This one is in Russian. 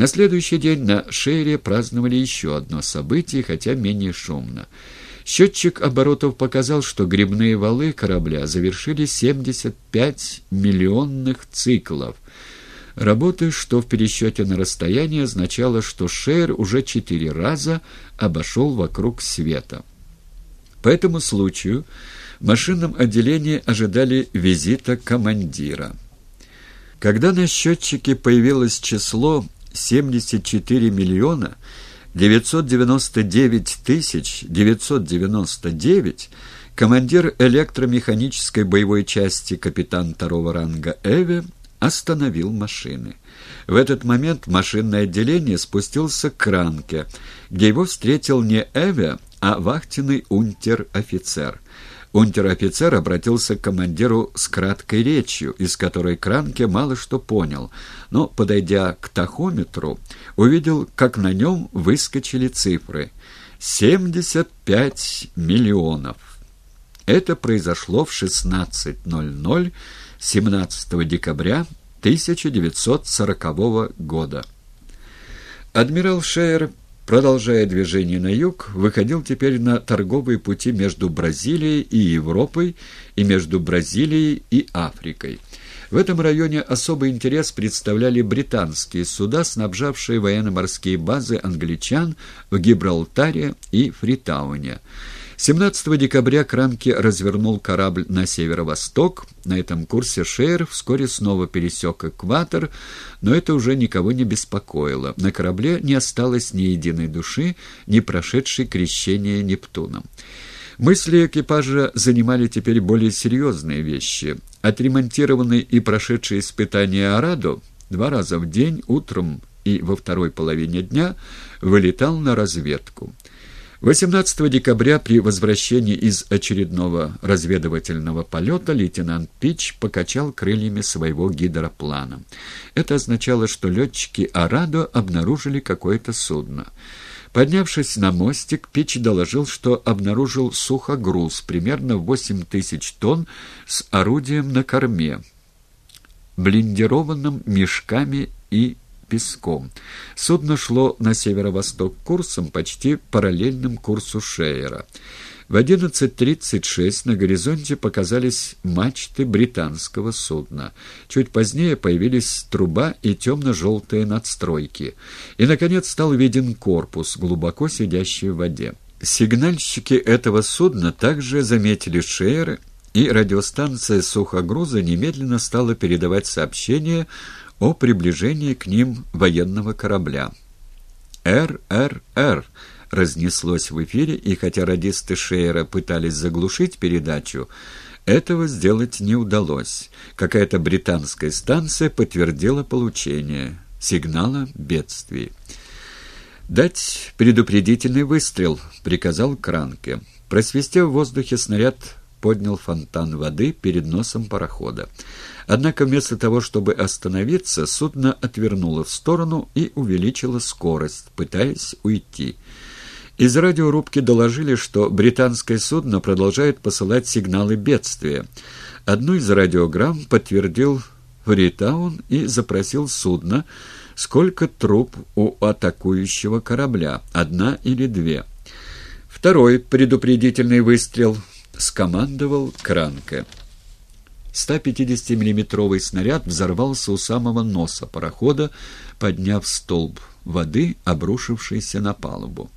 На следующий день на Шейре праздновали еще одно событие, хотя менее шумно. Счетчик оборотов показал, что грибные валы корабля завершили 75 миллионных циклов. Работы, что в пересчете на расстояние означало, что Шейр уже четыре раза обошел вокруг света. По этому случаю в машинном отделении ожидали визита командира. Когда на счетчике появилось число 74 миллиона 999 тысяч 999, командир электромеханической боевой части капитан второго ранга Эви остановил машины. В этот момент машинное отделение спустился к кранке, где его встретил не Эви, а вахтенный унтер-офицер. Унтер-офицер обратился к командиру с краткой речью, из которой Кранке мало что понял, но, подойдя к тахометру, увидел, как на нем выскочили цифры «75 миллионов». Это произошло в 16.00 17 декабря 1940 года. Адмирал Шейер продолжая движение на юг, выходил теперь на торговые пути между Бразилией и Европой и между Бразилией и Африкой. В этом районе особый интерес представляли британские суда, снабжавшие военно-морские базы англичан в Гибралтаре и Фритауне. 17 декабря Кранке развернул корабль на северо-восток. На этом курсе Шейер вскоре снова пересек экватор, но это уже никого не беспокоило. На корабле не осталось ни единой души, не прошедшей крещение Нептуном. Мысли экипажа занимали теперь более серьезные вещи. Отремонтированный и прошедший испытание Арадо два раза в день, утром и во второй половине дня, вылетал на разведку. 18 декабря при возвращении из очередного разведывательного полета лейтенант Пич покачал крыльями своего гидроплана. Это означало, что летчики Арадо обнаружили какое-то судно. Поднявшись на мостик, Пич доложил, что обнаружил сухогруз, примерно 8 тысяч тонн, с орудием на корме, блиндированным мешками и песком. Судно шло на северо-восток курсом, почти параллельным курсу Шейера. В 11.36 на горизонте показались мачты британского судна. Чуть позднее появились труба и темно-желтые надстройки. И, наконец, стал виден корпус, глубоко сидящий в воде. Сигнальщики этого судна также заметили Шейер, и радиостанция «Сухогруза» немедленно стала передавать сообщение о приближении к ним военного корабля. «РРР» разнеслось в эфире, и хотя радисты Шейера пытались заглушить передачу, этого сделать не удалось. Какая-то британская станция подтвердила получение сигнала бедствий. «Дать предупредительный выстрел», — приказал Кранке. Просвистев в воздухе снаряд поднял фонтан воды перед носом парохода. Однако вместо того, чтобы остановиться, судно отвернуло в сторону и увеличило скорость, пытаясь уйти. Из радиорубки доложили, что британское судно продолжает посылать сигналы бедствия. Одну из радиограмм подтвердил Фритаун и запросил судно, сколько труп у атакующего корабля, одна или две. Второй предупредительный выстрел – скомандовал Кранке. 150-миллиметровый снаряд взорвался у самого носа парохода, подняв столб воды, обрушившийся на палубу.